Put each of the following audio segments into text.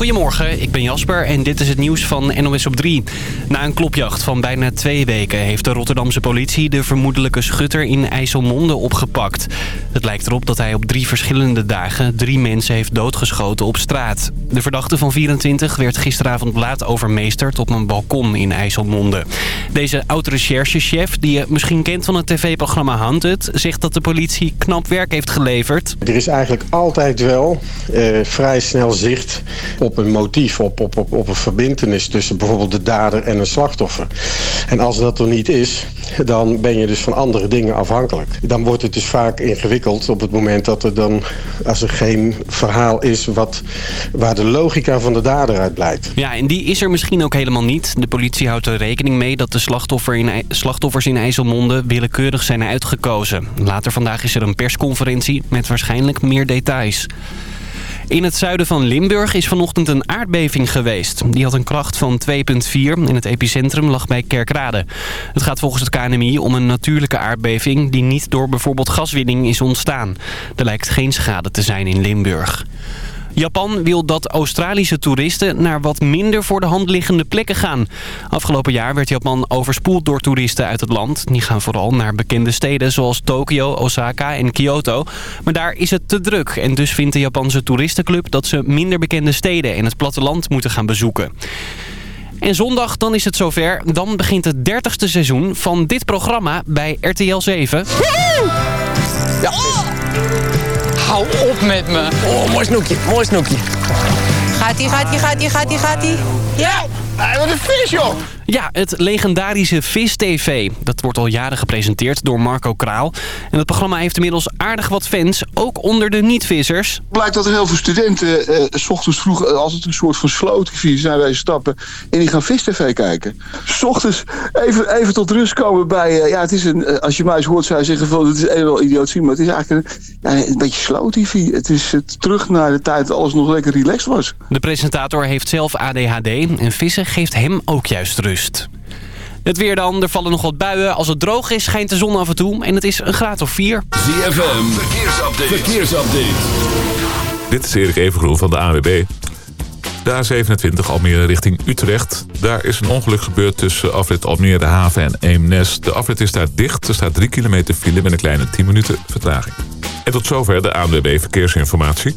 Goedemorgen, ik ben Jasper en dit is het nieuws van NOS op 3. Na een klopjacht van bijna twee weken heeft de Rotterdamse politie de vermoedelijke schutter in IJsselmonde opgepakt. Het lijkt erop dat hij op drie verschillende dagen drie mensen heeft doodgeschoten op straat. De verdachte van 24 werd gisteravond laat overmeesterd op een balkon in IJsselmonde. Deze oud-recherchechef, die je misschien kent van het tv-programma Hunted, zegt dat de politie knap werk heeft geleverd. Er is eigenlijk altijd wel uh, vrij snel zicht op een motief, op, op, op, op een verbindenis tussen bijvoorbeeld de dader en een slachtoffer. En als dat er niet is, dan ben je dus van andere dingen afhankelijk. Dan wordt het dus vaak ingewikkeld op het moment dat er dan, als er geen verhaal is wat, waar de logica van de dader uit blijkt. Ja, en die is er misschien ook helemaal niet. De politie houdt er rekening mee dat de slachtoffer in, slachtoffers in IJsselmonde willekeurig zijn uitgekozen. Later vandaag is er een persconferentie met waarschijnlijk meer details. In het zuiden van Limburg is vanochtend een aardbeving geweest. Die had een kracht van 2,4 en het epicentrum lag bij Kerkrade. Het gaat volgens het KNMI om een natuurlijke aardbeving... die niet door bijvoorbeeld gaswinning is ontstaan. Er lijkt geen schade te zijn in Limburg. Japan wil dat Australische toeristen naar wat minder voor de hand liggende plekken gaan. Afgelopen jaar werd Japan overspoeld door toeristen uit het land. Die gaan vooral naar bekende steden zoals Tokio, Osaka en Kyoto. Maar daar is het te druk en dus vindt de Japanse toeristenclub dat ze minder bekende steden en het platteland moeten gaan bezoeken. En zondag, dan is het zover. Dan begint het dertigste seizoen van dit programma bij RTL 7. Ja. Hou op met me. Oh, mooi snoekje, mooi snoekje. Gaat-ie, gaat-ie, gaat-ie, gaat-ie, gaat-ie? Ja! Wat een vis, joh! Ja, het legendarische Vis TV. Dat wordt al jaren gepresenteerd door Marco Kraal. En het programma heeft inmiddels aardig wat fans, ook onder de niet-vissers. Blijkt dat er heel veel studenten, eh, s ochtends vroeg, eh, als het een soort van slootje zijn wij stappen, en die gaan Vis TV kijken. S ochtends even, even tot rust komen bij, uh, ja, het is een, uh, als je mij eens hoort, zou je zeggen van, het is een wel idioot maar het is eigenlijk een, ja, een beetje slow TV. Het is terug naar de tijd dat alles nog lekker relaxed was. De presentator heeft zelf ADHD en vissen geeft hem ook juist rust. Het weer dan, er vallen nog wat buien. Als het droog is, schijnt de zon af en toe. En het is een graad of 4. ZFM, verkeersupdate. verkeersupdate. Dit is Erik Evengroen van de AWB. De A27 Almere richting Utrecht. Daar is een ongeluk gebeurd tussen afrit Almere Haven en Eemnes. De afrit is daar dicht. Er staat 3 kilometer file met een kleine 10 minuten vertraging. En tot zover de ANWB Verkeersinformatie.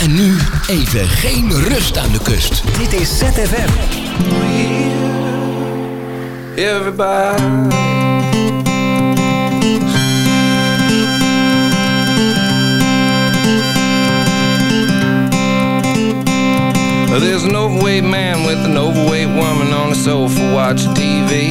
En nu even geen rust aan de kust. Dit is ZFM. Everybody. There's an overweight man with an overweight woman on a sofa watching TV.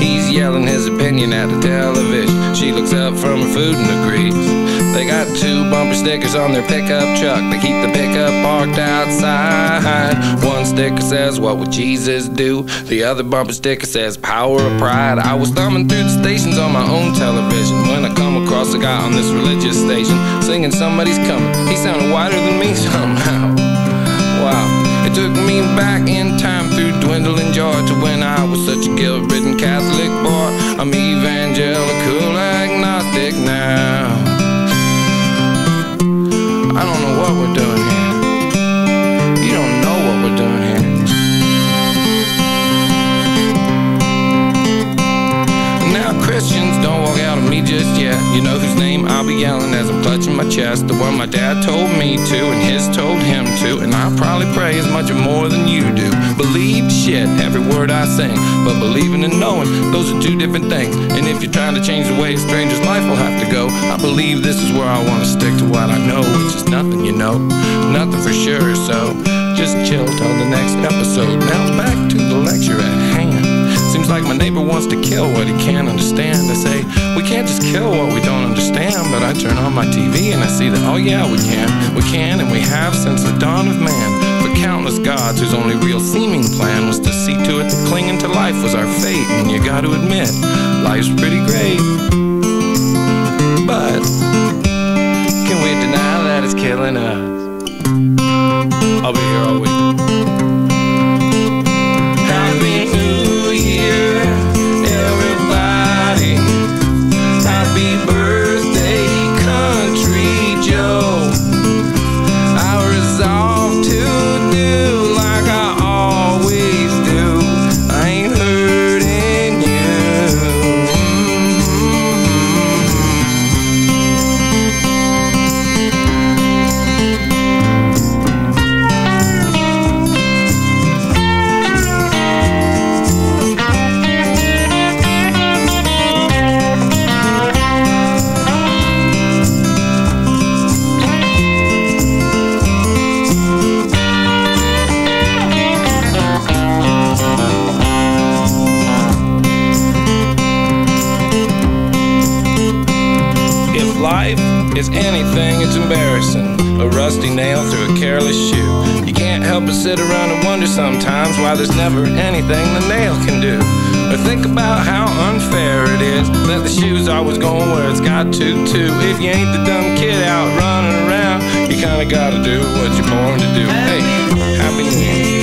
He's yelling his opinion at the television. She looks up from her food and agrees. They got two bumper stickers on their pickup truck. They keep the pickup parked outside. One sticker says, What would Jesus do? The other bumper sticker says, Power of Pride. I was thumbing through the stations on my own television when I come across a guy on this religious station singing Somebody's Coming. He sounded whiter than me somehow. Wow. It took me back in time through dwindling joy to when I was such a guilt-ridden Catholic boy. I'm evangelical agnostic now. I don't know what we're doing just yet. You know whose name I'll be yelling as I'm clutching my chest. The one my dad told me to and his told him to. And I probably pray as much or more than you do. Believe shit, every word I sing. But believing and knowing, those are two different things. And if you're trying to change the way a stranger's life will have to go, I believe this is where I want to stick to what I know, which is nothing, you know. Nothing for sure, so just chill till the next episode. Now back to the lecture at hand. Seems like my neighbor wants to kill what he can't understand. I say, we can't just kill what we don't understand. But I turn on my TV and I see that, oh yeah, we can. We can and we have since the dawn of man. For countless gods whose only real seeming plan was to see to it that clinging to life was our fate. And you gotta admit, life's pretty great. But can we deny that it's killing us? I'll be here all week. Sit around and wonder sometimes why there's never anything the nail can do. Or think about how unfair it is that the shoe's always going where it's got to, too. If you ain't the dumb kid out running around, you kinda gotta do what you're born to do. Hey, Happy New Year,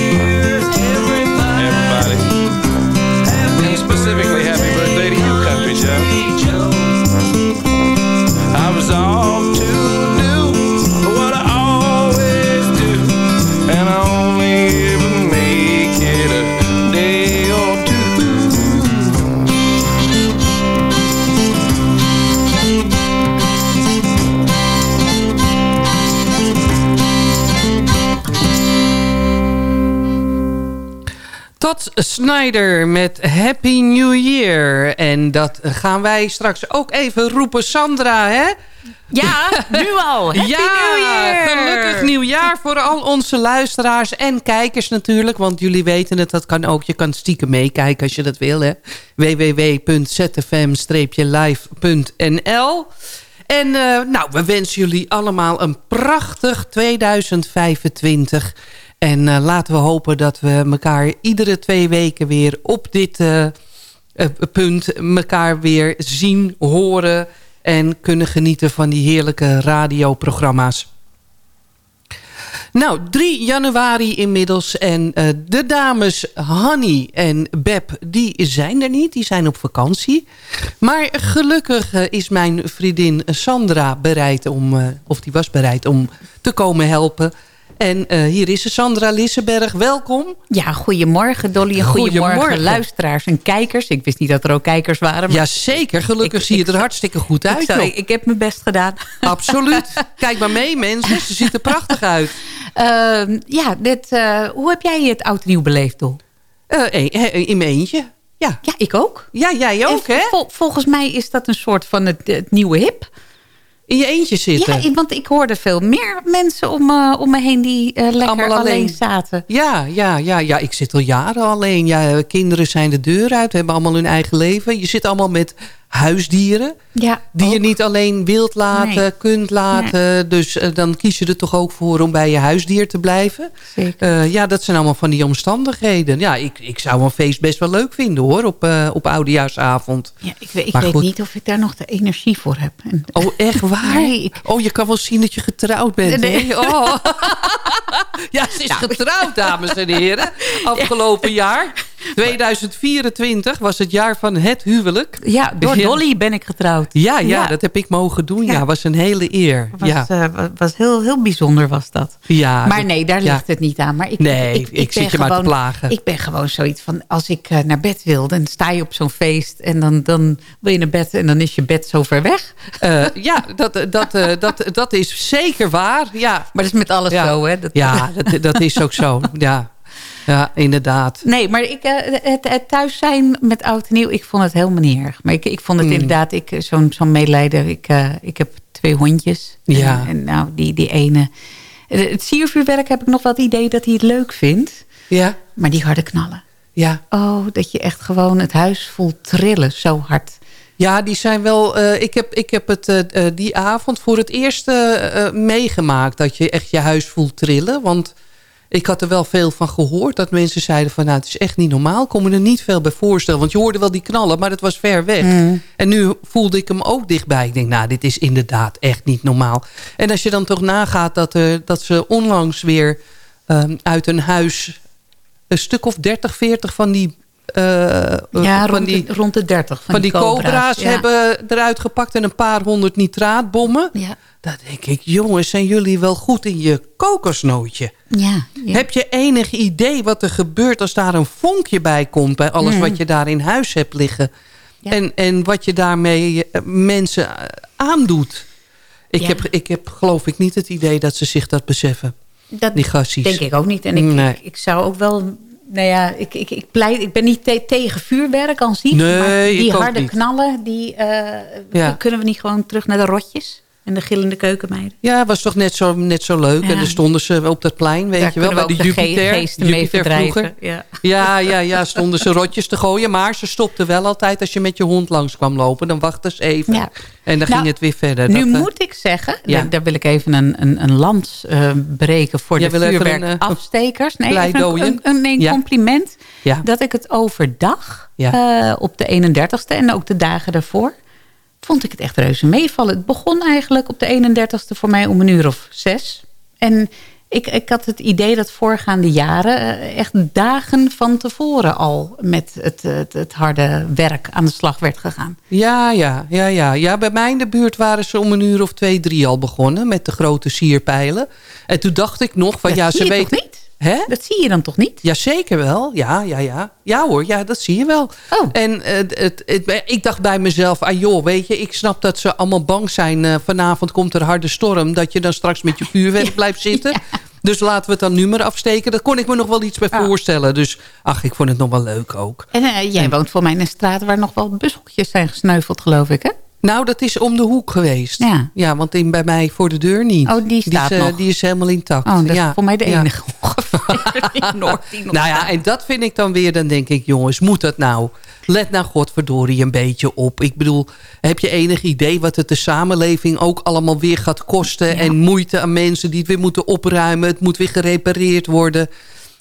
Snyder met Happy New Year. En dat gaan wij straks ook even roepen. Sandra, hè? Ja, nu al. Happy ja, New Year. gelukkig nieuwjaar voor al onze luisteraars en kijkers natuurlijk. Want jullie weten het, dat kan ook. Je kan stiekem meekijken als je dat wil. hè. www.zfm-live.nl En eh, nou, we wensen jullie allemaal een prachtig 2025. En eh, laten we hopen dat we elkaar iedere twee weken weer op dit eh, eh, punt... elkaar weer zien, horen en kunnen genieten van die heerlijke radioprogramma's. Nou, 3 januari inmiddels. En de dames Hanny en Beb, die zijn er niet. Die zijn op vakantie. Maar gelukkig is mijn vriendin Sandra bereid om... of die was bereid om te komen helpen. En eh, hier is ze, Sandra Lissenberg. Welkom. Ja, goedemorgen Dolly en goedemorgen, Goedemorgen. luisteraars en kijkers. Ik wist niet dat er ook kijkers waren. maar- Jazeker, gelukkig zie je er hartstikke goed Ik, uit. joh. ik heb mijn best gedaan. Absoluut. Kijk maar mee mensen, ze ziet er prachtig uit. Ehm, ja, dit, eh, hoe heb jij het oud nieuw beleefd, Dol? Eh, in mijn eentje. Ja. ja, ik ook. Ja, jij ook, En hè? vol- volgens mij is dat een soort van het, het nieuwe hip. In je eentje zitten. Ja, want ik hoorde veel meer mensen om, me- om me heen die eh, lekker Allemaal alleen. alleen. zaten. Ja, ja, ja, ja, ik zit al jaren alleen. Ja, kinderen zijn de deur uit, hebben allemaal hun eigen leven. Je zit allemaal met huisdieren. Ja, Die je niet alleen wilt laten, Nee. kunt laten. Dus eh, dan kies je er toch ook voor om bij je huisdier te blijven. Zeker. ja, dat zijn allemaal van die omstandigheden. Ja, ik, ik zou een feest best wel leuk vinden hoor, op, eh, op oudejaarsavond. Ja, ik weet, ik weet goed. niet of ik daar nog de energie voor heb. Oh, echt waar? Nee, ik- Oh, je kan wel zien dat je getrouwd bent, Nee. Oh. ja, ze is getrouwd, dames en heren. Afgelopen jaar. 2024 was het jaar van het huwelijk. Ja, door Dolly ben ik getrouwd. Ja, ja, dat heb ik mogen doen. Ja, was een hele eer. Was, ja. uh, was heel, heel bijzonder was dat. Ja, maar nee, daar ligt het niet aan. Maar ik, nee, ik, ik, ik zit je gewoon, maar te plagen. Ik ben gewoon zoiets van, als ik uh, naar bed wil, dan sta je op zo'n feest en dan, dan wil je naar bed en dan is je bed zo ver weg. Uh, ja, dat, dat, dat, dat is zeker waar. Ja. Maar dat is met alles zo, hè? Dat, ja, dat, dat is ook zo. Ja. Ja, inderdaad. Nee, maar ik, uh, het, het, thuis zijn met oud en nieuw, ik vond het helemaal niet erg. Maar ik, ik vond het mm. inderdaad, ik, zo'n zo'n medelijder. Ik, uh, ik heb twee hondjes. Ja. En, en, nou, die, die ene... Het siervuurwerk heb ik nog wel het idee dat hij het leuk vindt. Ja. Maar die harde knallen. Ja. Oh, dat je echt gewoon het huis voelt trillen, zo hard. Ja, die zijn wel... Uh, ik, heb, ik heb het uh, die avond voor het eerst uh, meegemaakt... dat je echt je huis voelt trillen. Want ik had er wel veel van gehoord. Dat mensen zeiden van nou, het is echt niet normaal. Ik kon me er niet veel bij voorstellen. Want je hoorde wel die knallen, maar het was ver weg. Mm. En nu voelde ik hem ook dichtbij. Ik denk, nou, dit is inderdaad echt niet normaal. En als je dan toch nagaat dat, uh, dat ze onlangs weer um, uit een huis... een stuk of 30, 40 van die ja, van rond, die, de, rond de 30 van, van die, die cobra's, cobra's ja. hebben eruit gepakt en een paar honderd nitraatbommen. Ja. Dan denk ik, jongens, zijn jullie wel goed in je kokosnootje? Ja, ja. Heb je enig idee wat er gebeurt als daar een vonkje bij komt... bij alles Mm. wat je daar in huis hebt liggen? En, en wat je daarmee uh, mensen uh, aandoet? Ik, Ja. heb, ik heb geloof ik niet het idee dat ze zich dat beseffen. Dat die gassies. denk ik ook niet. En ik, Nee. ik, ik zou ook wel... Nou ja, ik, ik, ik, pleit, ik ben niet te- tegen vuurwerk aan zich. Nee, maar die harde knallen, die, eh, Ja. kunnen we niet gewoon terug naar de rotjes? En de gillende keukenmeiden? Ja, was toch net zo, net zo leuk. Ja. En dan stonden ze op dat plein, weet Daar je wel. Bij we de Jupiter. mee vroeger. ja. Ja, ja, ja, stonden ze rotjes te gooien. Maar ze stopten wel altijd als je met je hond langs kwam lopen. Dan wachten ze even. Ja. En dan Nou, ging het weer verder. Nu Dat, eh, moet ik zeggen, daar, daar wil ik even een, een, een lans eh, breken voor Jij de een, vuurwerkafstekers. Nee, een, een, een, nee, een Ja. compliment. Ja. Dat ik het overdag, eh, op de 31ste en ook de dagen daarvoor, vond ik het echt reuze meevallen. Het begon eigenlijk op de 31ste voor mij om een uur of zes. En ik, ik had het idee dat voorgaande jaren eh, echt dagen van tevoren al met het, het, het harde werk aan de slag werd gegaan. Ja, ja, ja, ja. Ja, bij mij in de buurt waren ze om een uur of twee, drie al begonnen. Met de grote sierpijlen. En toen dacht ik nog van Dat ja, ze weten... niet? Hè? Dat zie je dan toch niet? Ja, zeker wel. Ja, ja, ja. Ja hoor, ja, dat zie je wel. Oh. En eh, het, het, ik dacht bij mezelf, ah joh, weet je, ik snap dat ze allemaal bang zijn. eh, vanavond komt er harde storm, dat je dan straks met je vuurwerk blijft zitten. Dus laten we het dan nu maar afsteken. Daar kon ik me nog wel iets bij Ja. voorstellen. Dus ach, ik vond het nog wel leuk ook. En eh, jij woont voor mij in een straat waar nog wel bushokjes zijn gesneuveld, geloof ik, hè? Nou, dat is om de hoek geweest. Ja. want in, bij mij voor de deur niet. Oh, die staat is, eh, nog. die is helemaal intact. Oh, dat is ja. voor mij de Ja. enige Nou ja, en dat vind ik dan weer, dan denk ik, jongens, moet dat nou? Let nou godverdorie een beetje op. Ik bedoel, heb je enig idee wat het de samenleving ook allemaal weer gaat kosten? En moeite aan mensen die het weer moeten opruimen. Het moet weer gerepareerd worden.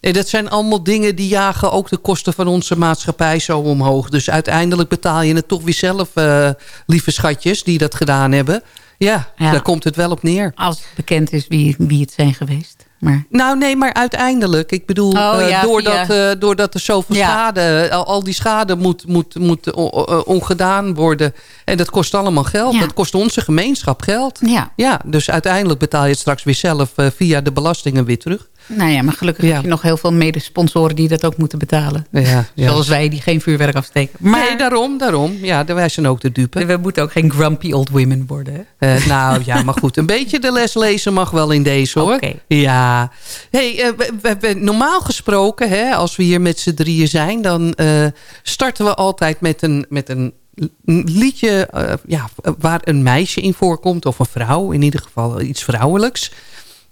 En dat zijn allemaal dingen die jagen ook de kosten van onze maatschappij zo omhoog. Dus uiteindelijk betaal je het toch weer zelf, eh, lieve schatjes, die dat gedaan hebben. Ja, Ja. daar komt het wel op neer. Als het bekend is wie, wie het zijn geweest. Maar Nou nee, maar uiteindelijk. Ik bedoel, Oh, eh, doordat, via- eh, doordat er zoveel Ja. schade... Al, al die schade moet, moet, moet o- ongedaan worden. En dat kost allemaal geld. Ja. Dat kost onze gemeenschap geld. ja. Ja, dus uiteindelijk betaal je het straks weer zelf... eh, via de belastingen weer terug. Nou ja, maar gelukkig Ja. heb je nog heel veel medesponsoren die dat ook moeten betalen. Ja, ja. Zoals wij die geen vuurwerk afsteken. Maar Nee, daarom, daarom. Ja, wij zijn ook de dupe. we moeten ook geen grumpy old women worden. Eh, nou ja, maar goed. Een beetje de les lezen mag wel in deze hoor. Oké. Ja. Hey, eh, we, we- normaal gesproken, hè, als we hier met z'n drieën zijn... dan eh, starten we altijd met een, met een liedje ja, waar een meisje in voorkomt. Of een vrouw, in ieder geval iets vrouwelijks.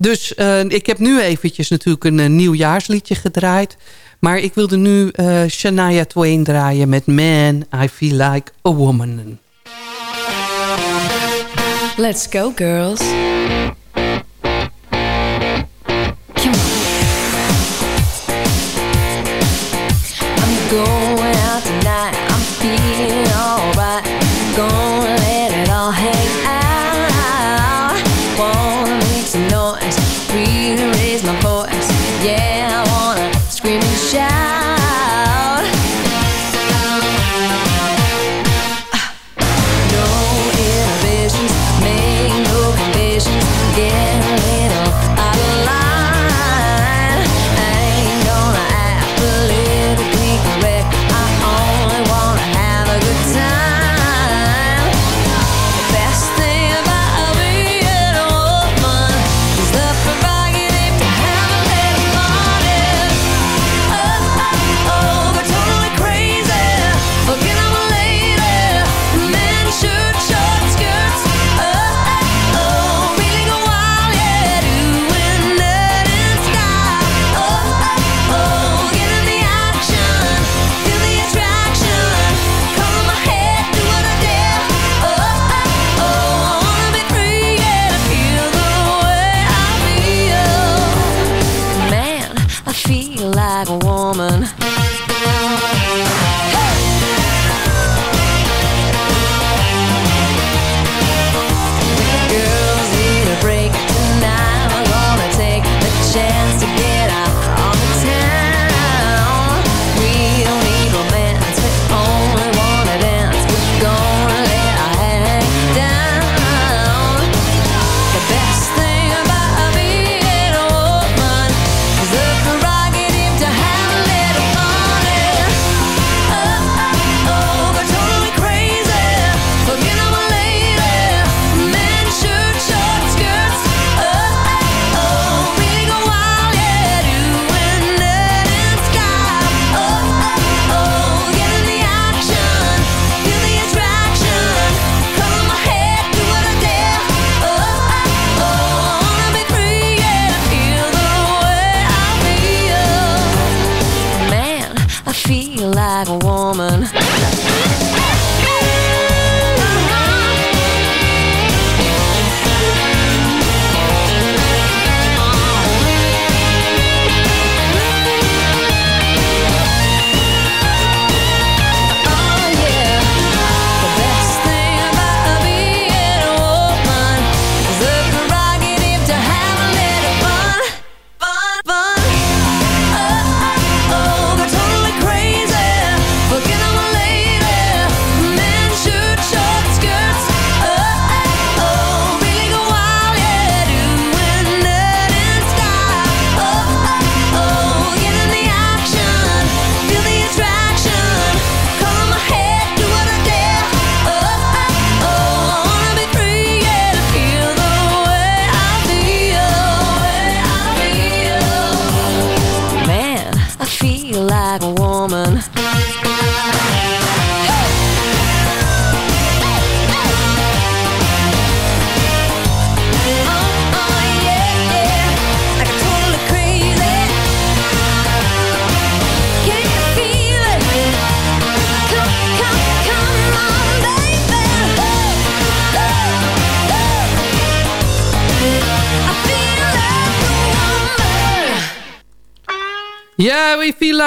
Dus eh, ik heb nu eventjes natuurlijk een, eh, nieuwjaarsliedje gedraaid. Maar ik wilde nu eh, Shania Twain draaien met Man, I Feel Like a Woman. Let's go, girls.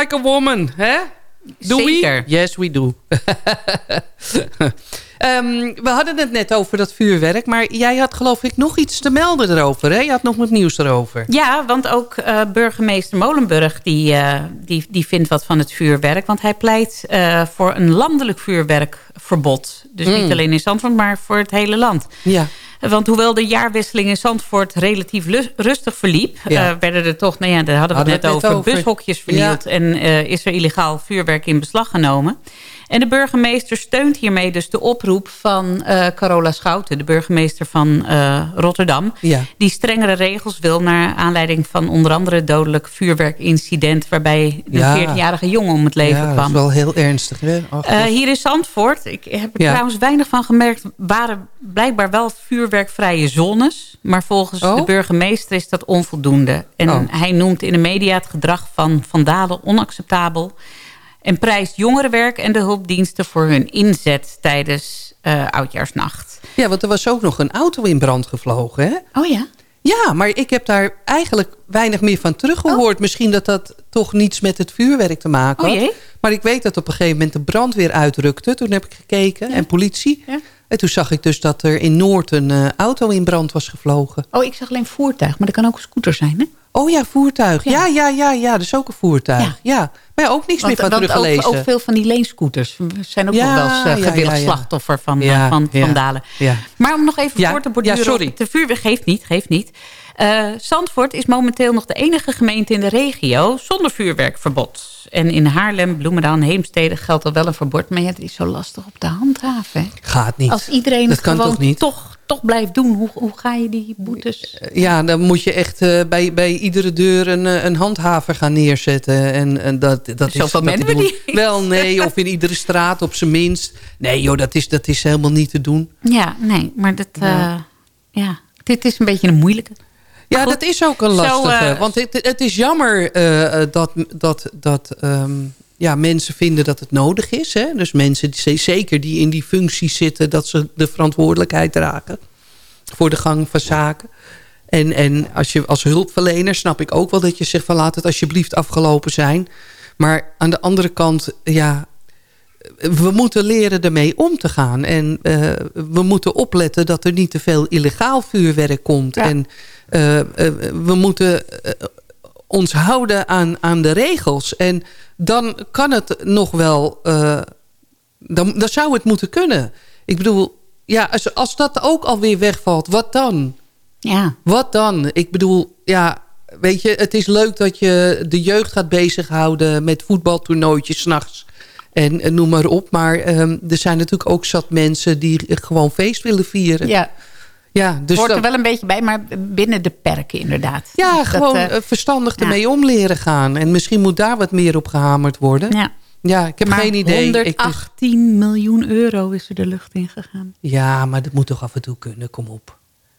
Like a woman, hè? Do Zeker. we? Yes, we do. Ehm, we hadden het net over dat vuurwerk, maar jij had geloof ik nog iets te melden erover, hè? Je had nog wat nieuws erover. Ja, want ook eh, burgemeester Molenburg die, eh, die, die vindt wat van het vuurwerk. Want hij pleit eh, voor een landelijk vuurwerkverbod. Dus Mm. niet alleen in Zandvoort, maar voor het hele land. Ja. Want hoewel de jaarwisseling in Zandvoort relatief rustig verliep... Ja. eh, werden er toch, nou ja, daar hadden we Hadden net het net over, over. bushokjes vernield... en eh, is er illegaal vuurwerk in beslag genomen. En de burgemeester steunt hiermee dus de oproep van eh, Carola Schouten... de burgemeester van eh, Rotterdam... Ja. die strengere regels wil naar aanleiding van onder andere... het dodelijk vuurwerkincident... waarbij een Ja. 14-jarige jongen om het leven ja, dat kwam. is wel heel ernstig, hè? Ach, Eh, dat- hier in Zandvoort, ik heb er trouwens weinig van gemerkt... waren blijkbaar wel vuurwerkvrije zones. Maar volgens Oh? de burgemeester is dat onvoldoende. En Oh. hij noemt in de media het gedrag van vandalen onacceptabel... en prijst jongerenwerk en de hulpdiensten voor hun inzet tijdens eh, Oudjaarsnacht. Ja, want er was ook nog een auto in brand gevlogen, hè? Oh ja? Ja, maar ik heb daar eigenlijk weinig meer van teruggehoord. Misschien dat dat toch niets met het vuurwerk te maken Oh had. jee. Maar ik weet dat op een gegeven moment de brandweer uitrukte. Toen heb ik gekeken en politie. Ja. En toen zag ik dus dat er in Noord een eh, auto in brand was gevlogen. Oh, ik zag alleen voertuig, maar dat kan ook een scooter zijn, hè? Oh ja, voertuig. Ja, ja, ja, ja. Dat is ook een voertuig. Ja. Maar ja, ook niks meer van want ook, teruggelezen. ook veel van die leenscooters zijn ook Ja, nog wel eens eh, ja, gewillig ja, ja. slachtoffer van, Ja, van ja, vandalen. Ja. Maar om nog even Ja, voor te borduren ja, sorry. de vuurwerk... Geeft niet, geeft niet. Eh, Zandvoort is momenteel nog de enige gemeente in de regio... zonder vuurwerkverbod. En in Haarlem, Bloemendaal en Heemstede geldt al wel een verbod. Maar ja, het is zo lastig op de handhaven. Gaat niet. Als iedereen dat het kan gewoon toch niet? Toch, toch blijft doen, hoe, hoe ga je die boetes... Ja, dan moet je echt eh, bij, bij iedere deur een, eh, een handhaver gaan neerzetten. En, en dat, dat is, Zoveel dat mensen te doen. we niet. Wel, nee, of in iedere straat op zijn minst. Nee joh, dat is, dat is helemaal niet te doen. Ja, nee, maar dat, Ja. ja, dit is een beetje een moeilijke. Ja, Goed. dat is ook een Zo, lastige. eh, want het, het is jammer eh, eh, dat, dat, dat ehm, ja, mensen vinden dat het nodig is. Hè? Dus mensen, die, zeker die in die functies zitten... dat ze de verantwoordelijkheid dragen voor de gang van zaken. En, en als je als hulpverlener snap ik ook wel dat je zegt... van laat het alsjeblieft afgelopen zijn. Maar aan de andere kant, ja... We moeten leren ermee om te gaan. En eh, we moeten opletten dat er niet te veel illegaal vuurwerk komt. En eh, eh, we moeten ons houden aan, aan de regels. En dan kan het nog wel... eh, dan, dan zou het moeten kunnen. Ik bedoel, ja, als, als dat ook alweer wegvalt, wat dan? Ja. Wat dan? Ik bedoel, ja, weet je, het is leuk dat je de jeugd gaat bezighouden met voetbaltoernooitjes s'nachts. En eh, noem maar op. Maar ehm, er zijn natuurlijk ook zat mensen die gewoon feest willen vieren. Ja. Ja, dus Hoort er dat- wel een beetje bij, maar binnen de perken inderdaad. ja, Dat, gewoon eh, eh, verstandig ja. ermee om leren gaan. En misschien moet daar wat meer op gehamerd worden. Ja. Ja, ik heb maar geen idee. Ik- 118 miljoen euro is er de lucht in gegaan. ja, maar dat moet toch af en toe kunnen. Kom op.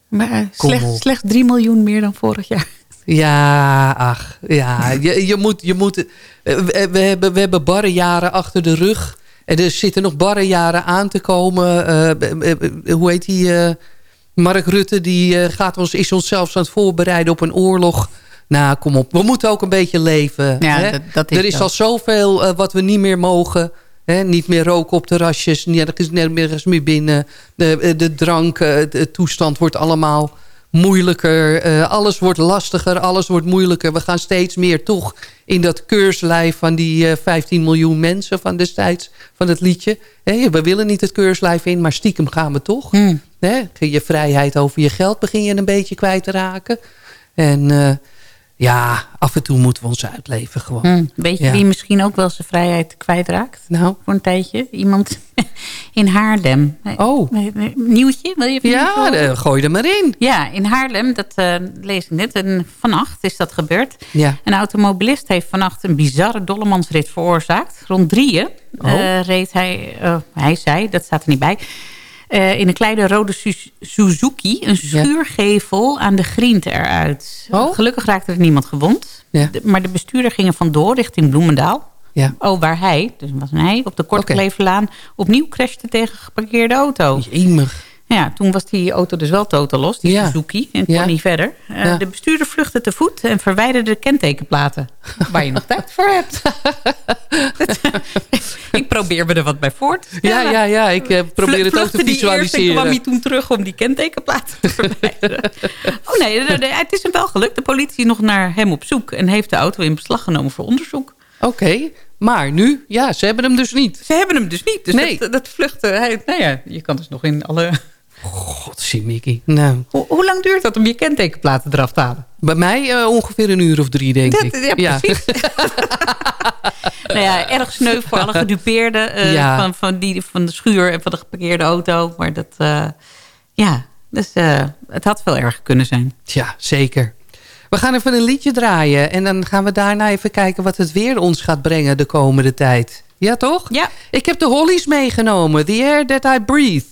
Maar eh, Kom slechts, op. slechts 3 miljoen meer dan vorig jaar. Ja, ach, ja. Je, je moet, je moet, eh, we, we hebben, we hebben barre jaren achter de rug. En er zitten nog barre jaren aan te komen. Eh, eh, eh, hoe heet die? Mark Rutte die eh, gaat ons, is ons zelfs aan het voorbereiden op een oorlog. Nou, kom op. We moeten ook een beetje leven. Ja, hè? dat- dat is er is al zoveel eh, wat we niet meer mogen. Hè? Niet meer roken op terrasjes. Nergens, nergens meer binnen. De, eh, de drank, de toestand wordt allemaal moeilijker. Alles wordt lastiger, alles wordt moeilijker. We gaan steeds meer toch in dat keurslijf van die eh, 15 miljoen mensen van destijds, van het liedje. We willen niet het keurslijf in, maar stiekem gaan we toch. Hè, je vrijheid over je geld begin je een beetje kwijt te raken. En eh, ja, af en toe moeten we ons uitleven gewoon. Hm, Weet je Ja. wie misschien ook wel zijn vrijheid kwijtraakt? Nou? Voor een tijdje. Iemand in Haarlem. Oh. Nieuwtje, wil je even Ja, eh, gooi er maar in. Ja, in Haarlem, dat eh, lees ik net. En vannacht is dat gebeurd. Ja. Een automobilist heeft vannacht een bizarre dollemansrit veroorzaakt. Rond drieën Oh. eh, reed hij, eh, hij zei, dat staat er niet bij... eh, in een kleine rode Su- Suzuki een schuurgevel aan de griend eruit. Gelukkig raakte er niemand gewond. Oh. Ja. De- maar de bestuurder ging er vandoor richting Bloemendaal. Ja. Oh, waar hij, dus was een hij, op de Kortkleverlaan... opnieuw crashte tegen een geparkeerde auto. Jemig. Ja, toen was die auto dus wel totaal los, die Ja. Suzuki. En kon Ja. niet verder. Eh, Ja. De bestuurder vluchtte te voet en verwijderde de kentekenplaten. Waar je nog tijd voor hebt. ik probeer me er wat bij voor te stellen. Ja, ja, ja. Ik eh, probeer het ook te eerst visualiseren. kwam hij toen terug om die kentekenplaten te verwijderen. oh nee, het is hem wel gelukt. De politie is nog naar hem op zoek en heeft de auto in beslag genomen voor onderzoek. Oké, maar nu, ja, ze hebben hem dus niet. Ze hebben hem dus niet. Dus Nee. dat, dat vluchten, hij, nou ja, je kan dus nog in alle... Godzie Mickey. Nou, Hoe, hoe lang duurt dat om je kentekenplaten eraf te halen? bij mij eh, ongeveer een uur of drie, denk Dat- ik. ja, precies. nou ja, erg sneu voor alle gedupeerden eh, Ja. van, van, die, van de schuur en van de geparkeerde auto. Maar dat, eh, ja, dus, het had veel erger kunnen zijn. Ja, zeker. We gaan even een liedje draaien. En dan gaan we daarna even kijken wat het weer ons gaat brengen de komende tijd. Ja, toch? Ja. Ik heb de Hollies meegenomen. The Air That I Breathe.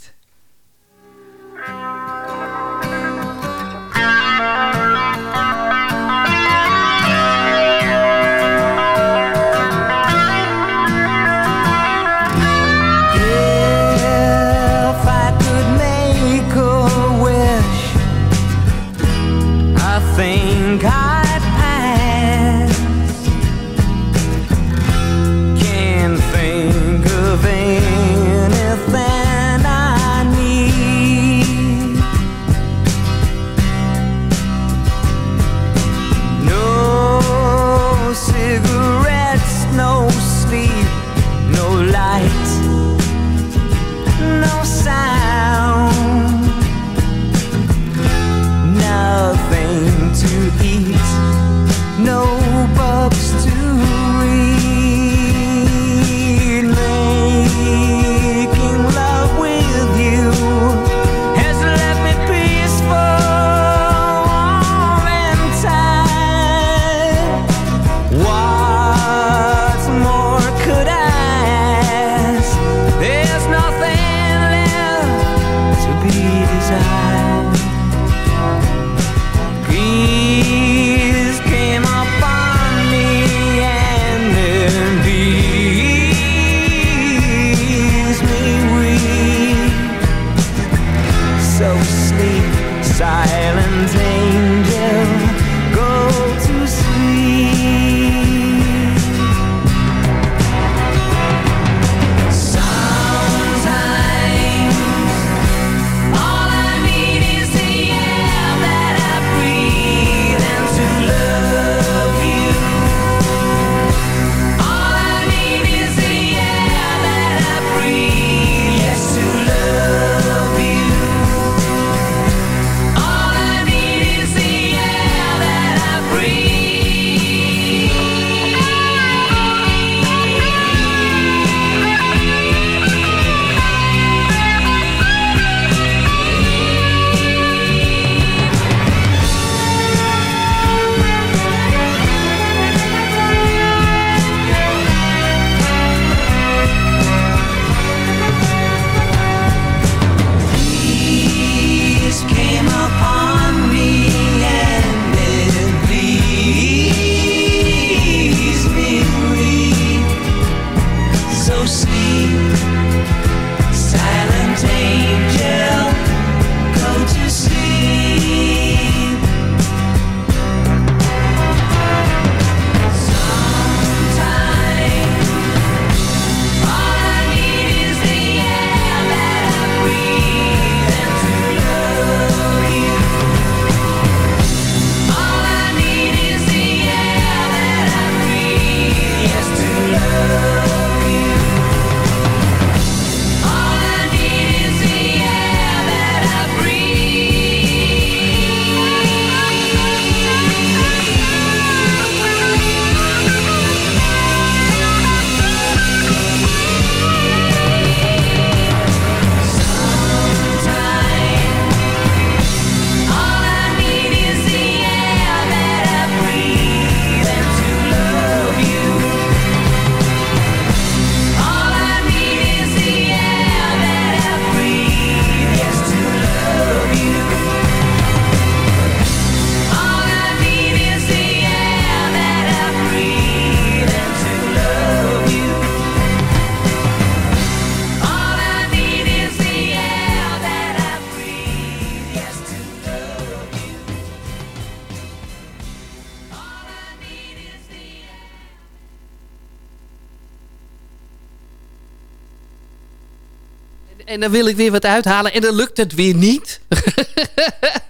En dan wil ik weer wat uithalen en dan lukt het weer niet.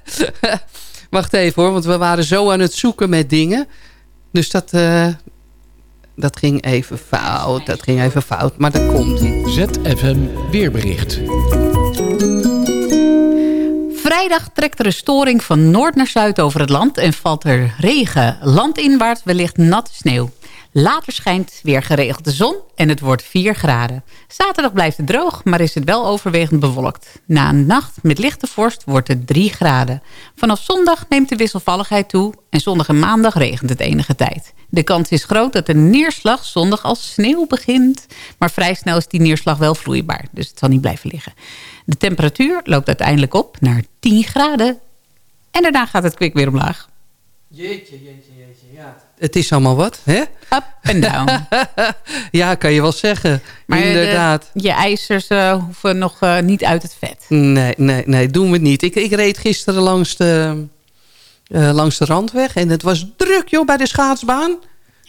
Wacht even hoor, want we waren zo aan het zoeken met dingen. Dus dat, eh, dat ging even fout. Dat ging even fout, maar dat komt. ZFM Weerbericht. Vrijdag trekt er een storing van noord naar zuid over het land... en valt er regen. Landinwaarts wellicht natte sneeuw. Later schijnt weer geregeld de zon en het wordt 4 graden. Zaterdag blijft het droog, maar is het wel overwegend bewolkt. Na een nacht met lichte vorst wordt het 3 graden. Vanaf zondag neemt de wisselvalligheid toe... en zondag en maandag regent het enige tijd. De kans is groot dat de neerslag zondag als sneeuw begint. Maar vrij snel is die neerslag wel vloeibaar, dus het zal niet blijven liggen. De temperatuur loopt uiteindelijk op naar 10 graden. En daarna gaat het kwik weer omlaag. Jeetje, jeetje. Het is allemaal wat, hè? Up en down. ja, kan je wel zeggen. Maar de- Inderdaad. je ijzers eh, hoeven nog eh, niet uit het vet. Nee, nee, nee, doen we niet. Ik, ik reed gisteren langs de, eh, langs de randweg en het was druk, joh, bij de schaatsbaan.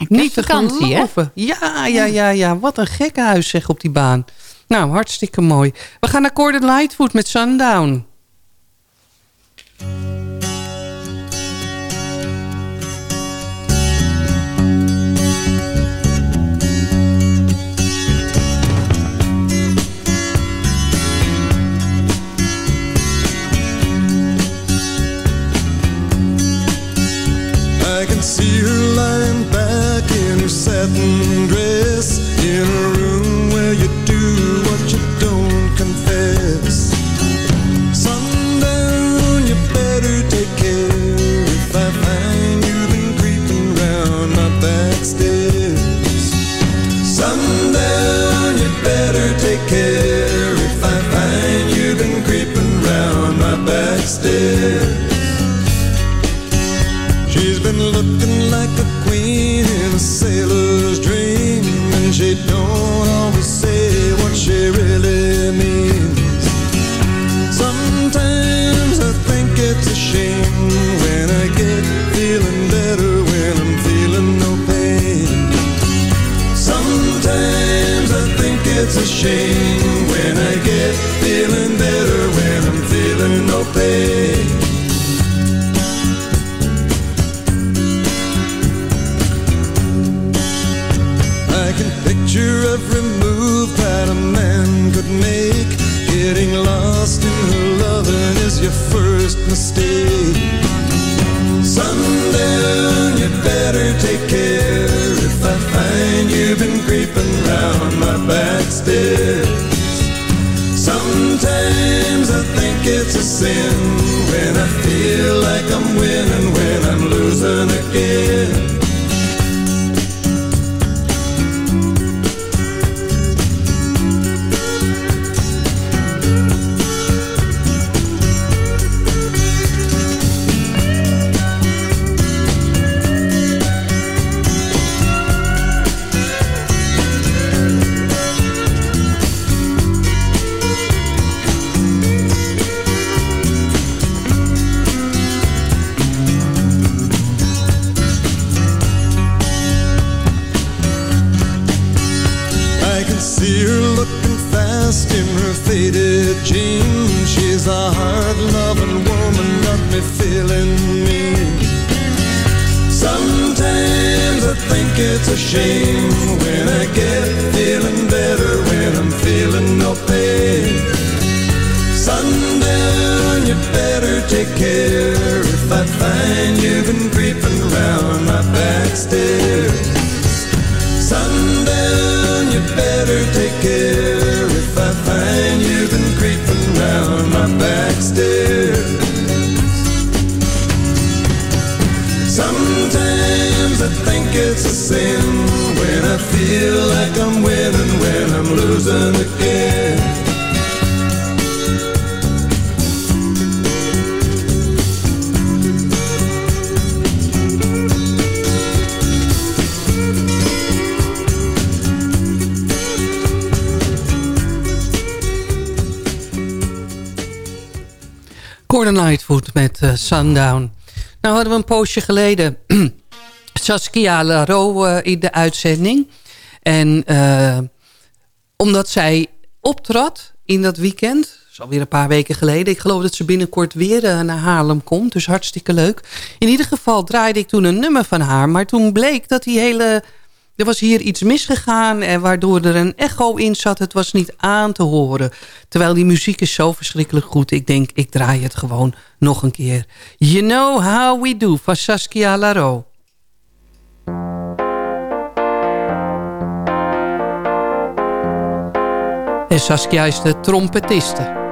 Niet te vakantie, hè? Ja, ja, ja, ja. Wat een gekke huis zeg op die baan. Nou, hartstikke mooi. We gaan naar Corden Lightfoot met Sundown. Sin when I feel like I'm winning when I'm losing again. Countdown. Nou hadden we een poosje geleden Saskia Laro uh, in de uitzending. En eh, omdat zij optrad in dat weekend, dat is alweer een paar weken geleden. Ik geloof dat ze binnenkort weer eh, naar Haarlem komt, dus hartstikke leuk. In ieder geval draaide ik toen een nummer van haar. Maar toen bleek dat die hele er was hier iets misgegaan en waardoor er een echo in zat. Het was niet aan te horen. Terwijl die muziek is zo verschrikkelijk goed. Ik denk, ik draai het gewoon nog een keer. You Know How We Do van Saskia Laro. En Saskia is de trompetiste.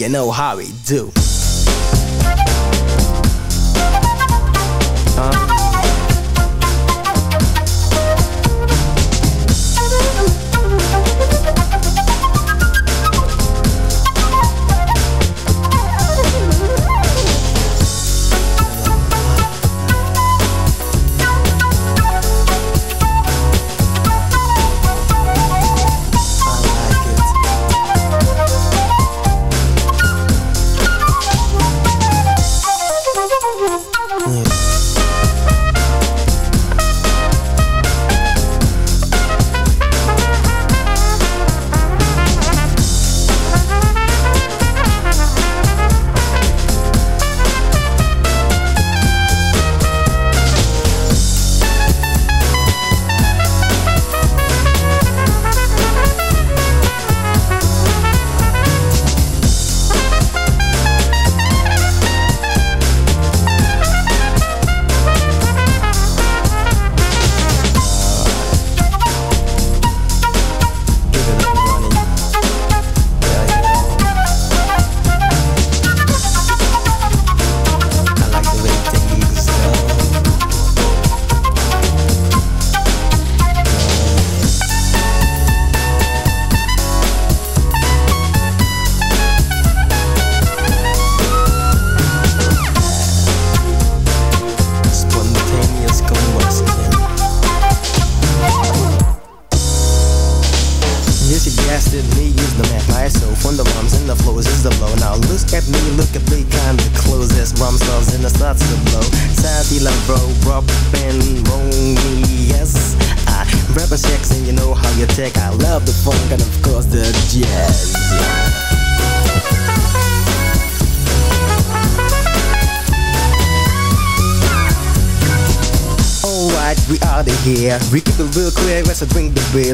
you know how we do.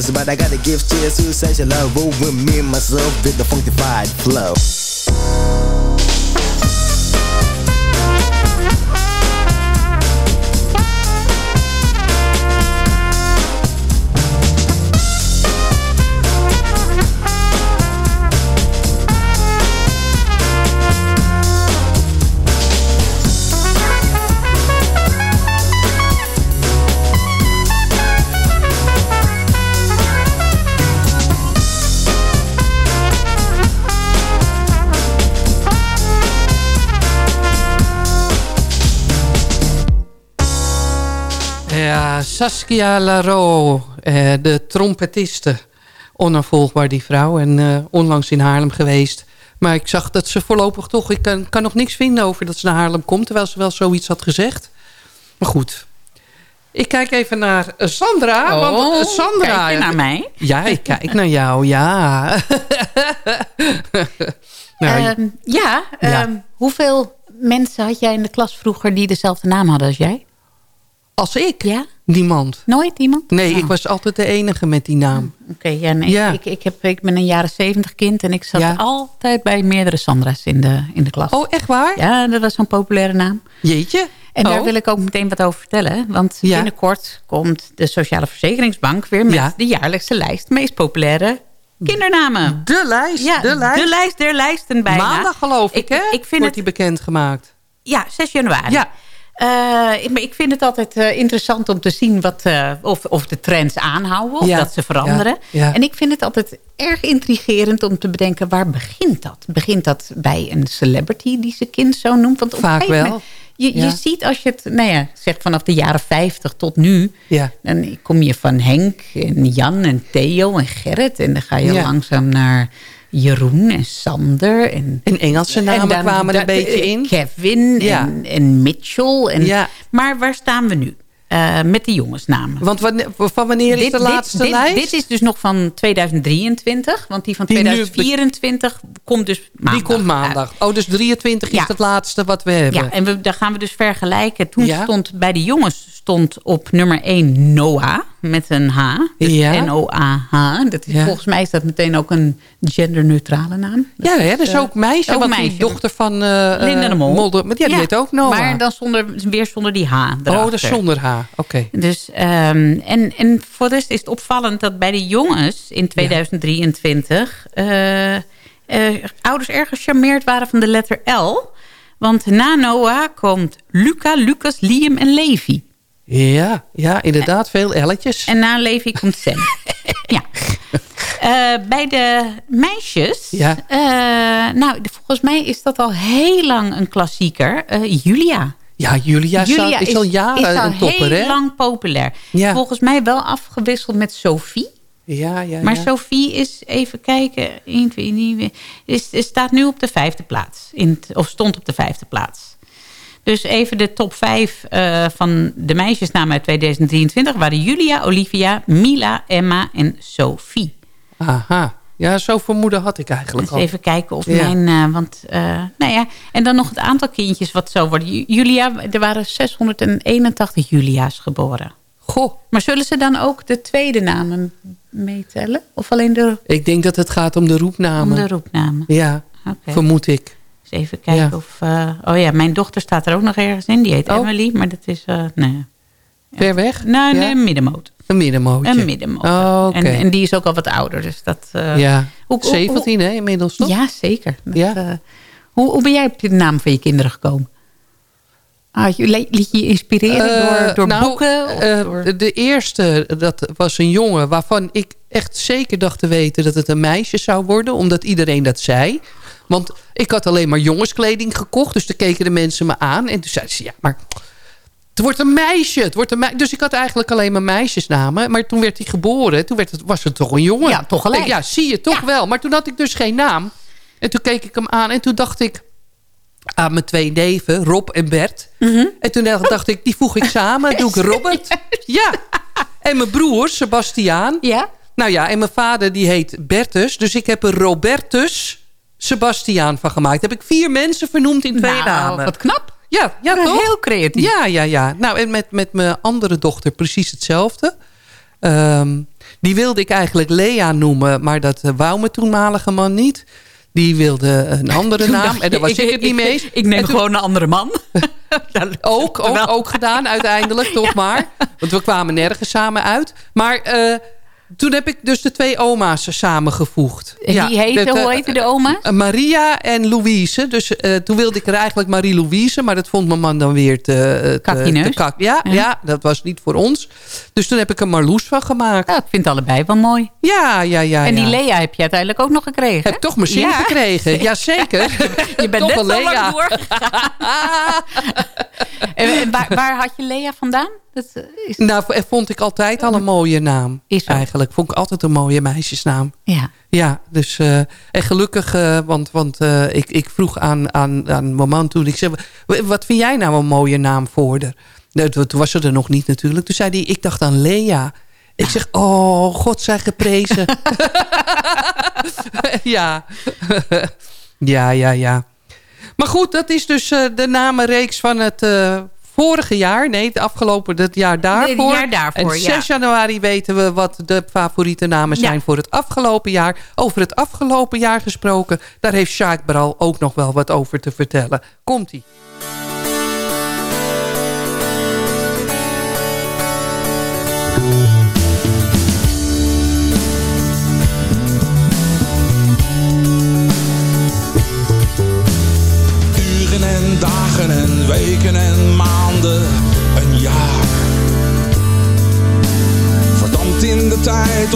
but I gotta give cheers to such a love. with me myself with the funkified flow. Saskia Laro, eh, de trompetiste. Onafvolgbaar die vrouw en eh, onlangs in Haarlem geweest. Maar ik zag dat ze voorlopig toch... Ik kan, kan nog niks vinden over dat ze naar Haarlem komt... terwijl ze wel zoiets had gezegd. Maar goed, ik kijk even naar Sandra. Oh, want Sandra, kijk je naar mij? Ja, ik kijk naar jou, ja. Nou, ehm, ja, ehm, hoeveel mensen had jij in de klas vroeger... die dezelfde naam hadden als jij? Als ik? Ja. Niemand. Nooit iemand? Nee, Oh. ik was altijd de enige met die naam. Oké, ja, nee, Ja. Ik, ik, heb, ik ben een jaren zeventig kind en ik zat Ja. altijd bij meerdere Sandra's in de, in de klas. Oh, echt waar? Ja, dat was zo'n populaire naam. Jeetje. En daar Oh. wil ik ook meteen wat over vertellen. Want Ja. binnenkort komt de Sociale Verzekeringsbank weer met de jaarlijkse lijst meest populaire kindernamen. De lijst, Ja, de lijst. de lijst der lijsten bijna. Maandag geloof ik, Ik- hè? ik vind Wordt het- die bekendgemaakt. Ja, 6 januari. Ja. Eh, ik, maar ik vind het altijd eh, interessant om te zien wat, eh, of, of de trends aanhouden. Of Ja. dat ze veranderen. Ja. Ja. En ik vind het altijd erg intrigerend om te bedenken... waar begint dat? Begint dat bij een celebrity die zijn kind zo noemt? Want Vaak wel. moment- je, je ziet als je het, nou ja, zegt vanaf de jaren 50 tot nu... Ja. dan kom je van Henk en Jan en Theo en Gerrit... en dan ga je langzaam naar Jeroen en Sander... en En Engelse namen dan- kwamen er een beetje in. Kevin Ja. en, en Mitchell. En, Ja. Maar waar staan we nu? Eh, met de jongensnamen. Want wanneer, van wanneer is de laatste dit, lijst? Dit is dus nog van 2023. Want die van Die nu- 2024 komt dus maandag Die komt uit. maandag. Oh, dus 23 is het laatste wat we hebben. Ja, en we, daar gaan we dus vergelijken. Toen Ja. stond bij de jongens stond op nummer 1 Noah met een H. Dus Ja. N-O-A-H. Dat is, Ja. Volgens mij is dat meteen ook een genderneutrale naam. Ja, dat is eh, ook meisje. ook want meisje. die dochter van eh Linda de Mol. Mulder, maar die Ja, heet ook Noah. Maar dan zonder, weer zonder die H erachter. oh, dat is zonder H. Oké. Dus, ehm, en, en voor de rest is het opvallend dat bij de jongens in 2023... eh, eh, ouders erg gecharmeerd waren van de letter L. Want na Noah komt Luca, Lucas, Liam en Levi. Ja, ja, inderdaad. Veel elletjes. En na Levi komt Sam. ja. Eh, bij de meisjes... Ja. eh, nou, volgens mij is dat al heel lang een klassieker. Eh, Julia. Ja, Julia, Julia is, al jaren is al een topper, heel hè? lang populair. Ja. Volgens mij wel afgewisseld met Sophie. Ja, ja, Maar ja. Sophie is, even kijken, 1, 2, 3, is, staat nu op de vijfde plaats. In of stond op de vijfde plaats. Dus even de top 5 van de meisjesnamen uit 2023 waren Julia, Olivia, Mila, Emma en Sophie. Aha. Ja, zo vermoeden had ik eigenlijk Dus al. even kijken of Ja. mijn... eh, want, eh, nou ja, en dan nog het aantal kindjes wat zo worden. Ju- Julia, er waren 681 Julia's geboren. Goh. Maar zullen ze dan ook de tweede namen meetellen? Of alleen de, Ik denk dat het gaat om de roepnamen. om de roepnamen? Ja, vermoed ik. Dus even kijken Ja. of... eh, oh ja, mijn dochter staat er ook nog ergens in. Die heet Oh. Emily, maar dat is... eh nee. Ver weg? Nou, nee, middenmoot. Een middenmootje. Een middenmoot. Oh, en, en die is ook al wat ouder, dus dat... eh, ja, hoe- hoe- 17 hè, inmiddels toch? Ja, zeker. Dat, Ja. hoe, hoe ben jij op de naam van je kinderen gekomen? Ah, je, liet je je inspireren door, door nou, boeken? Of door... De eerste, dat was een jongen waarvan ik echt zeker dacht te weten dat het een meisje zou worden. Omdat iedereen dat zei. Want ik had alleen maar jongenskleding gekocht. Dus toen keken de mensen me aan. En toen zeiden ze, ja, maar het wordt een meisje. Het wordt een mei-" Dus ik had eigenlijk alleen maar meisjesnamen. Maar toen werd hij geboren. Toen werd het, was het toch een jongen. Ja, toch gelijk. Ja, zie je toch wel. Maar toen had ik dus geen naam. En toen keek ik hem aan. En toen dacht ik aan mijn twee neven, Rob en Bert. Mhm. En toen dacht ik, die voeg ik samen. Doe ik Robert. Ja. En mijn broer, Sebastiaan. Ja. Nou ja, en mijn vader die heet Bertus. Dus ik heb er Robertus Sebastiaan van gemaakt. Heb ik vier mensen vernoemd in twee Nou, namen. wat knap. Ja, ja toch? heel creatief. Ja, ja, ja. Nou, en met, met mijn andere dochter precies hetzelfde. Ehm, die wilde ik eigenlijk Lea noemen, maar dat eh, wou mijn toenmalige man niet. Die wilde een andere naam en daar was ik, het niet mee eens. Ik neem toen- gewoon een andere man. ook, ook, ook gedaan uiteindelijk, toch maar. Want we kwamen nergens samen uit. Maar eh, toen heb ik dus de twee oma's samengevoegd. En die heette, dat, eh, hoe heette de oma? eh, Maria en Louise. Dus eh, toen wilde ik er eigenlijk Marie-Louise. Maar dat vond mijn man dan weer te... te- te kak. Ja, Ja. ja. dat was niet voor ons. Dus toen heb ik er Marloes van gemaakt. Ja, ik vind het allebei wel mooi. Ja, ja, ja. en die ja. Lea heb je uiteindelijk ook nog gekregen. Heb ik toch mijn zin Ja. gekregen. Jazeker. Je bent net zo lang doorgegaan. waar, waar had je Lea vandaan? Dat eh, is, Nou, vond ik altijd al een mooie naam. Is. Eigenlijk. Vond ik altijd een mooie meisjesnaam. ja. Ja, dus eh, en gelukkig, eh, want, want ik, ik vroeg aan, aan, aan mijn man toen, ik zei, "W- wat vind jij nou een mooie naam voor haar? Nee, toen was ze er nog niet natuurlijk. Toen zei hij, ik dacht aan Lea. Ik zeg, oh, God zij geprezen. ja. ja, ja, ja. Maar goed, dat is dus eh, de namenreeks van het vorige jaar. Nee, het afgelopen het jaar daarvoor. Nee, het jaar daarvoor, En ja. 6 januari weten we wat de favoriete namen zijn Ja. voor het afgelopen jaar. Over het afgelopen jaar gesproken, daar heeft Sjaak Bral ook nog wel wat over te vertellen. Komt-ie.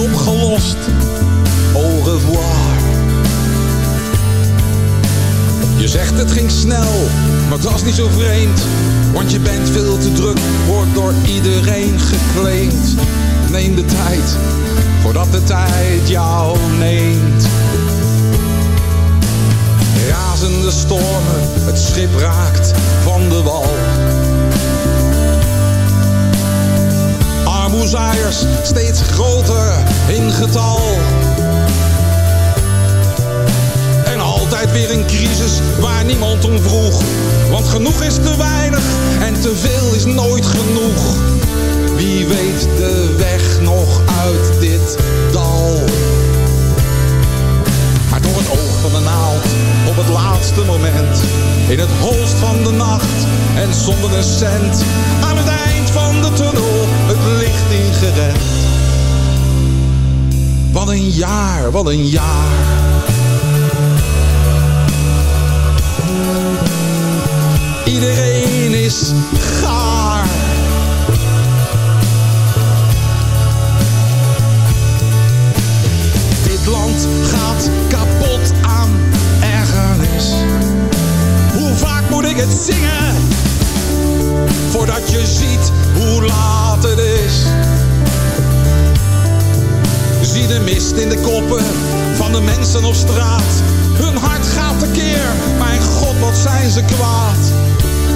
Opgelost, au revoir. Je zegt het ging snel, maar het was niet zo vreemd. Want je bent veel te druk, wordt door iedereen geclaimd. Neem de tijd, voordat de tijd jou neemt. Razende stormen, het schip raakt van de wal. Armoezaaiers steeds groter in getal. En altijd weer een crisis waar niemand om vroeg. Want genoeg is te weinig en te veel is nooit genoeg. Wie weet de weg nog uit dit dal? Maar door het oog van de naald, op het laatste moment, in het holst van de nacht en zonder een cent, aan het eind van de tunnel, licht ingerend. Wat een jaar, wat een jaar. Iedereen is gaar. Dit land gaat kapot aan ergernis. Hoe vaak moet ik het zingen? Voordat je ziet hoe laat het is. Zie de mist in de koppen van de mensen op straat. Hun hart gaat tekeer, mijn god wat zijn ze kwaad.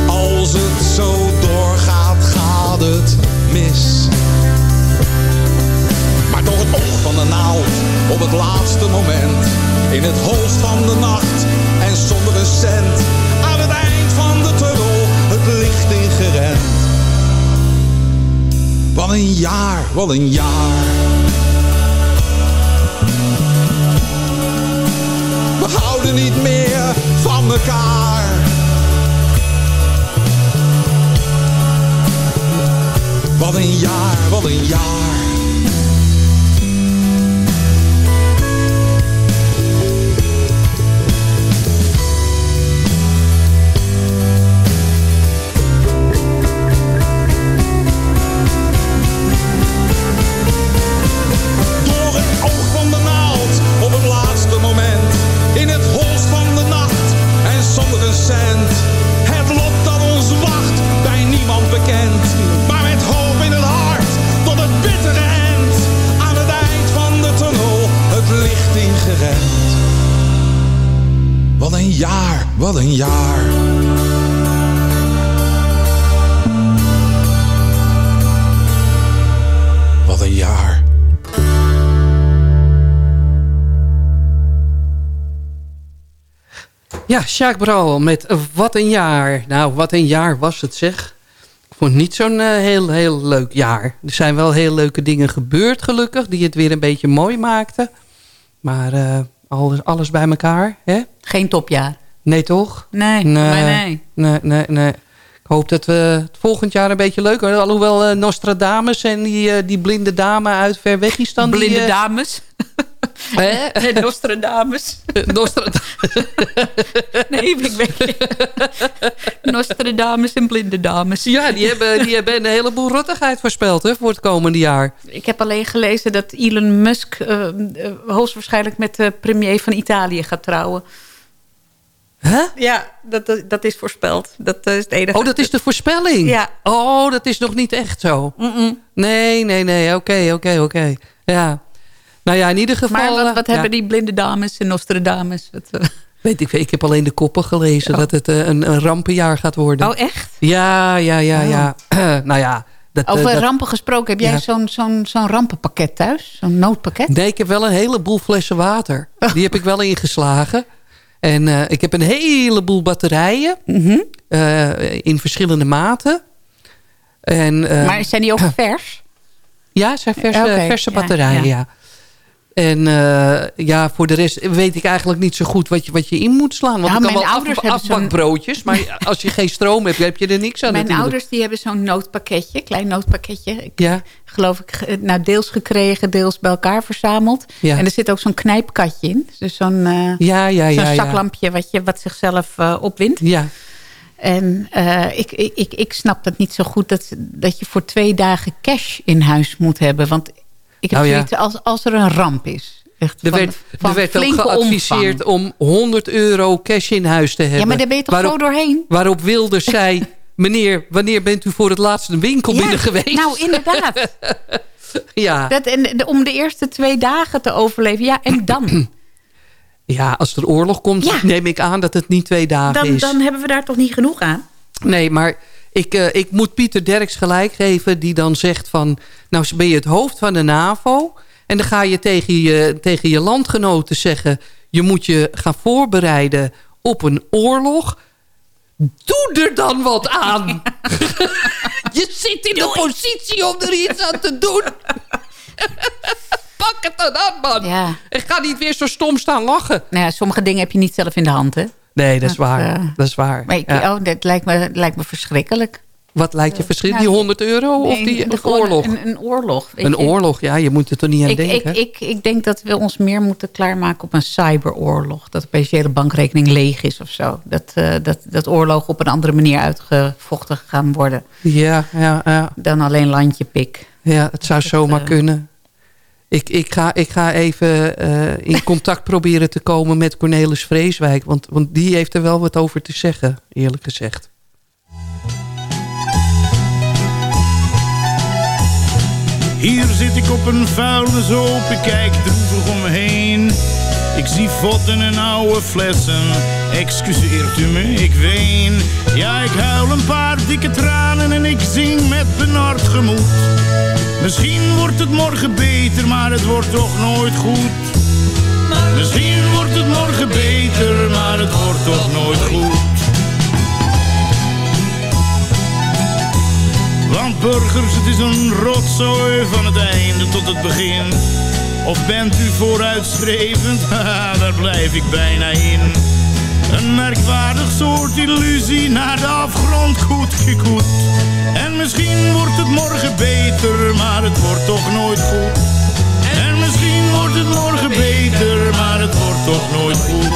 Als het zo doorgaat, gaat het mis. Maar door het oog van de naald, op het laatste moment. In het holst van de nacht en zonder een cent. Wat een jaar, wat een jaar. We houden niet meer van elkaar. Wat een jaar, wat een jaar. Wat een jaar. Wat een jaar. Ja, Sjaak Bral met Wat een jaar. Nou, wat een jaar was het zeg. Ik vond het niet zo'n eh, heel, heel leuk jaar. Er zijn wel heel leuke dingen gebeurd gelukkig... die het weer een beetje mooi maakten. Maar eh, alles, alles bij elkaar, hè? Geen topjaar. Nee, toch? Nee, maar nee. Nee, nee, nee. Ik hoop dat we het volgend jaar een beetje leuker... Alhoewel eh, Nostradamus en die, eh, die blinde dame uit Verwegistan... die, Blinde eh, dames. Hè? Nostradamus. Nostradamus. Nee, ik weet Nostradamus en blinde dames. Ja, die hebben, die hebben een heleboel rottigheid voorspeld hè, voor het komende jaar. Ik heb alleen gelezen dat Elon Musk hoogstwaarschijnlijk met de premier van Italië gaat trouwen. Huh? Ja, dat, dat, dat is voorspeld. Dat is het enige. Oh, dat is de voorspelling? Ja. Oh, dat is nog niet echt zo? Nee, nee, nee. Oké, oké, oké. Ja. Nou ja, in ieder geval... Maar wat, eh, wat ja. hebben die blinde dames en Nostradamus? Wat, eh, Weet ik, ik heb alleen de koppen gelezen dat het eh, een, een rampenjaar gaat worden. Oh, echt? Ja, ja, ja, Oh. ja. nou ja. Dat, eh, Over dat- rampen gesproken, heb jij Ja. zo'n zo'n zo'n rampenpakket thuis? Zo'n noodpakket? Nee, ik heb wel een heleboel flessen water. Die heb ik wel ingeslagen. En eh, ik heb een heleboel batterijen. Mhm. eh, in verschillende maten. En, eh, maar zijn die ook vers? Ja, het zijn verse, verse batterijen, ja. ja. En eh, ja, voor de rest weet ik eigenlijk niet zo goed wat je, wat je in moet slaan. Want Nou, ik kan mijn wel ouders af, afbakbroodjes. Maar als je geen stroom hebt, heb je er niks aan Mijn natuurlijk. ouders die hebben zo'n noodpakketje, klein noodpakketje. Ik Ja. geloof ik, ge- nou, deels gekregen, deels bij elkaar verzameld. Ja. En er zit ook zo'n knijpkatje in. Dus zo'n eh, Ja, ja, ja, ja. zaklampje wat, je, wat zichzelf eh, opwindt. Ja. En eh, ik, ik, ik, ik snap dat niet zo goed dat, dat je voor twee dagen cash in huis moet hebben. Want ik heb Nou ja. als, als er een ramp is. Echt Er van- werd, van er werd ook geadviseerd om 100 euro cash in huis te hebben. Ja, maar daar ben je toch zo doorheen? Waarop Wilders zei... Meneer, wanneer bent u voor het laatst een winkel Ja, binnen geweest? Nou, inderdaad. ja. Dat, en, de- om de eerste twee dagen te overleven. Ja, en dan? ja, als er oorlog komt, Ja. neem ik aan dat het niet twee dagen Dan, is. dan hebben we daar toch niet genoeg aan? Nee, maar ik, eh, ik moet Pieter Derks gelijk geven... die dan zegt van... nou ben je het hoofd van de NAVO... en dan ga je tegen je, tegen je landgenoten zeggen... je moet je gaan voorbereiden op een oorlog... Doe er dan wat aan! je zit in de positie om er iets aan te doen! Pak het dan aan, man! Ja. En ga niet weer zo stom staan lachen. Nou ja, sommige dingen heb je niet zelf in de hand, hè? Nee, dat is Dat, waar. eh, dat is waar. Maar ik, Ja. oh, dat lijkt me, lijkt me verschrikkelijk. Wat lijkt je verschil? nou, Die 100 euro of Nee, die oorlog? Een, een oorlog. Een oorlog, ja. Je moet er toch niet aan Ik, denken. ik, ik denk dat we ons meer moeten klaarmaken op een cyberoorlog. Dat opeens je hele bankrekening leeg is of zo. Dat, eh, dat, dat oorlogen op een andere manier uitgevochten gaan worden. Ja, ja, ja. Dan alleen landje pik. Ja, het zou zomaar eh, kunnen. Ik, ik, ga, ik ga even eh, in contact proberen te komen met Cornelis Vreeswijk. Want, want die heeft er wel wat over te zeggen, eerlijk gezegd. Hier zit ik op een vuilnishoop, ik kijk droevig om me heen. Ik zie votten en oude flessen, excuseert u me, ik ween. Ja, ik huil een paar dikke tranen en ik zing met benard gemoed. Misschien wordt het morgen beter, maar het wordt toch nooit goed. Misschien wordt het morgen beter, maar het wordt toch nooit goed. Want burgers, het is een rotzooi van het einde tot het begin. Of bent u vooruitstrevend? Haha, daar blijf ik bijna in. Een merkwaardig soort illusie naar de afgrond goed gekoet. En misschien wordt het morgen beter, maar het wordt toch nooit goed. En misschien wordt het morgen beter, maar het wordt toch nooit goed.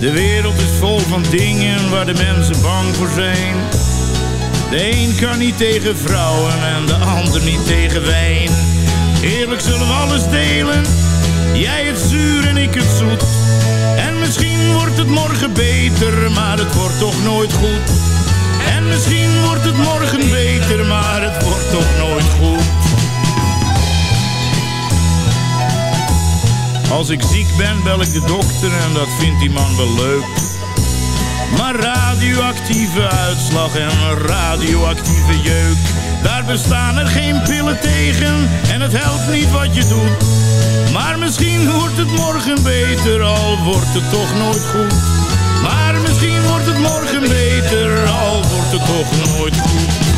De wereld is vol van dingen waar de mensen bang voor zijn. De een kan niet tegen vrouwen en de ander niet tegen wijn. Eerlijk zullen we alles delen, jij het zuur en ik het zoet. En misschien wordt het morgen beter, maar het wordt toch nooit goed. En misschien wordt het morgen beter, maar het wordt toch nooit goed. Als ik ziek ben, bel ik de dokter en dat vindt die man wel leuk. Maar radioactieve uitslag en radioactieve jeuk, daar bestaan er geen pillen tegen en het helpt niet wat je doet. Maar misschien wordt het morgen beter, al wordt het toch nooit goed. Maar misschien wordt het morgen beter, al wordt het toch nooit goed.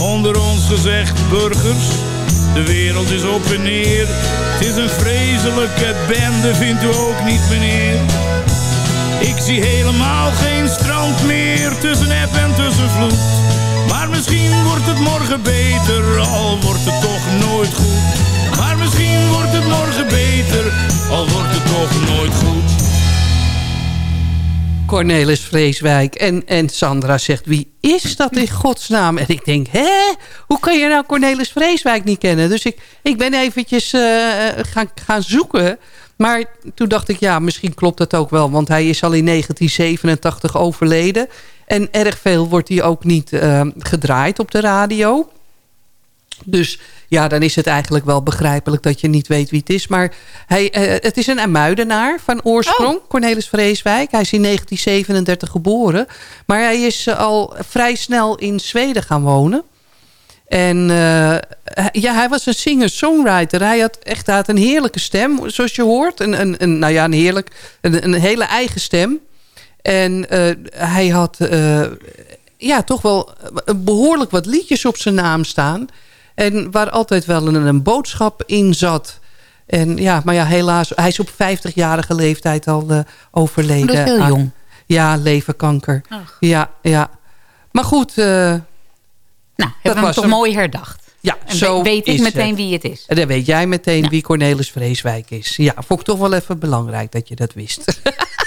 Onder ons gezegd, burgers, de wereld is op en neer. Het is een vreselijke bende, vindt u ook niet, meneer? Ik zie helemaal geen strand meer tussen app en tussen vloed. Maar misschien wordt het morgen beter, al wordt het toch nooit goed. Maar misschien wordt het morgen beter, al wordt het toch nooit goed. Cornelis Vreeswijk. En, en Sandra zegt, wie is dat in godsnaam? En ik denk, hè? Hoe kan je nou Cornelis Vreeswijk niet kennen? Dus ik, ik ben eventjes eh, gaan, gaan zoeken. Maar toen dacht ik, ja, misschien klopt dat ook wel. Want hij is al in 1987 overleden. En erg veel wordt hij ook niet eh, gedraaid op de radio. Dus ja, dan is het eigenlijk wel begrijpelijk dat je niet weet wie het is. Maar hij, eh, het is een Amuidenaar van oorsprong, Cornelis Vreeswijk. Hij is in 1937 geboren. Maar hij is eh, al vrij snel in Zweden gaan wonen. En eh, ja, hij was een singer-songwriter. Hij had echt hij had een heerlijke stem, zoals je hoort. Een, een, een, nou ja, een, heerlijk, een, een hele eigen stem. En eh, hij had eh, ja, toch wel behoorlijk wat liedjes op zijn naam staan. En waar altijd wel een, een boodschap in zat. En ja, maar ja, helaas, hij is op 50-jarige leeftijd al uh, overleden. Dat is heel aan- jong. Ja, leverkanker. Ach. Ja, ja. Maar goed... eh, nou, hebben we hem was toch hem. mooi herdacht. Ja, En zo weet ik meteen het. wie het is. En dan weet jij meteen wie Cornelis Vreeswijk is. Ja, vond ik toch wel even belangrijk dat je dat wist.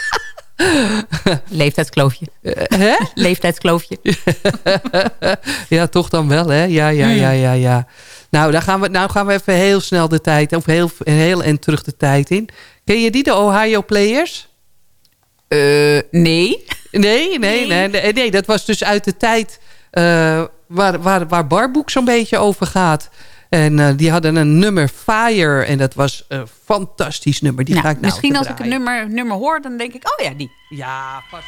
Leeftijdskloofje. hè? Leeftijdskloofje. ja, toch dan wel, hè? Ja, ja, ja, ja, ja. Nou, dan gaan we, nou gaan we even heel snel de tijd, of heel, heel en terug de tijd in. Ken je die, de Ohio Players? nee. Nee, nee, nee, nee, nee. Dat was dus uit de tijd eh, waar, waar, waar Barboek zo'n beetje over gaat. En uh, die hadden een nummer Fire. En dat was een fantastisch nummer. Die nou, ga ik nou Misschien als ik een nummer, nummer hoor, dan denk ik, oh ja, die. Ja, vast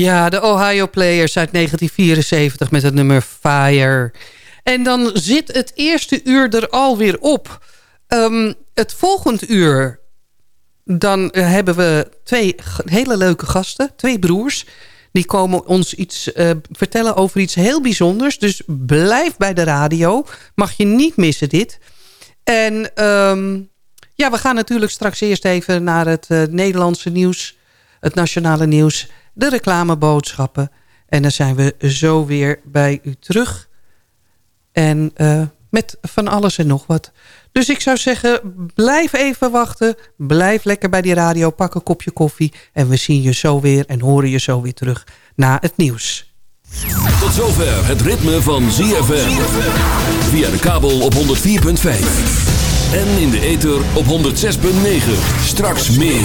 Ja, de Ohio Players uit 1974 met het nummer Fire. En dan zit het eerste uur er alweer op. Ehm, het volgend uur, dan hebben we twee hele leuke gasten. Twee broers. Die komen ons iets eh, vertellen over iets heel bijzonders. Dus blijf bij de radio. Mag je niet missen dit. En ehm, ja, we gaan natuurlijk straks eerst even naar het eh, Nederlandse nieuws. Het nationale nieuws. De reclameboodschappen. En dan zijn we zo weer bij u terug. En eh, met van alles en nog wat. Dus ik zou zeggen, blijf even wachten. Blijf lekker bij die radio, pak een kopje koffie. En we zien je zo weer en horen je zo weer terug na het nieuws. Tot zover het ritme van ZFM. Via de kabel op 104.5. En in de ether op 106.9. Straks meer.